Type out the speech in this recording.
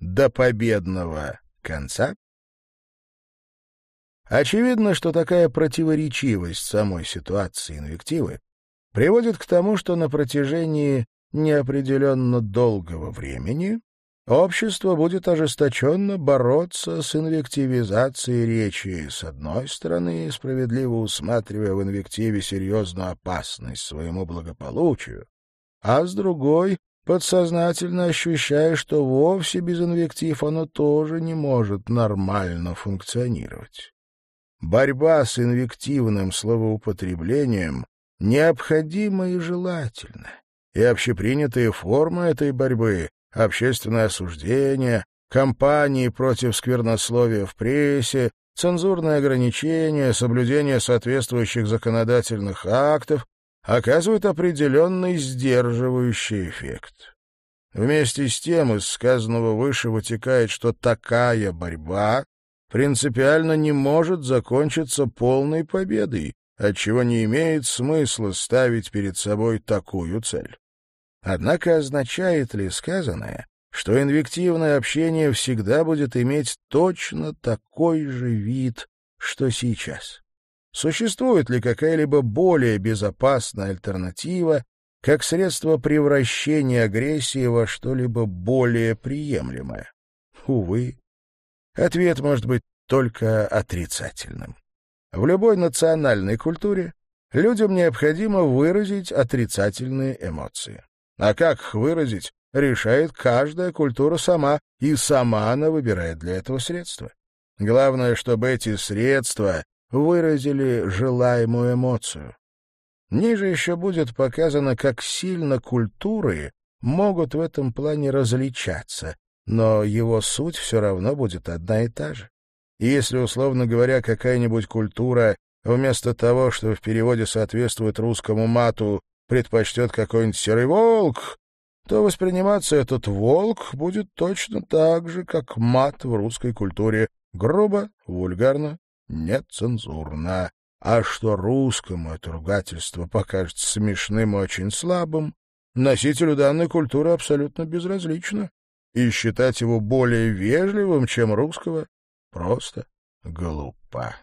до победного конца? Очевидно, что такая противоречивость самой ситуации инвективы приводит к тому, что на протяжении неопределенно долгого времени общество будет ожесточенно бороться с инвективизацией речи, с одной стороны, справедливо усматривая в инвективе серьезную опасность своему благополучию, а с другой — подсознательно ощущая, что вовсе без инвектив оно тоже не может нормально функционировать. Борьба с инвективным словоупотреблением необходима и желательна, и общепринятые формы этой борьбы — общественное осуждение, кампании против сквернословия в прессе, цензурные ограничения, соблюдение соответствующих законодательных актов оказывают определенный сдерживающий эффект. Вместе с тем из сказанного выше вытекает, что такая борьба принципиально не может закончиться полной победой, отчего не имеет смысла ставить перед собой такую цель. Однако означает ли сказанное, что инвективное общение всегда будет иметь точно такой же вид, что сейчас? Существует ли какая-либо более безопасная альтернатива, как средство превращения агрессии во что-либо более приемлемое? Увы, Ответ может быть только отрицательным. В любой национальной культуре людям необходимо выразить отрицательные эмоции. А как их выразить, решает каждая культура сама, и сама она выбирает для этого средства. Главное, чтобы эти средства выразили желаемую эмоцию. Ниже еще будет показано, как сильно культуры могут в этом плане различаться, но его суть все равно будет одна и та же. И если, условно говоря, какая-нибудь культура вместо того, что в переводе соответствует русскому мату, предпочтет какой-нибудь серый волк, то восприниматься этот волк будет точно так же, как мат в русской культуре. Грубо, вульгарно, нецензурно. А что русскому это ругательство покажется смешным и очень слабым, носителю данной культуры абсолютно безразлично и считать его более вежливым, чем русского, просто глупо.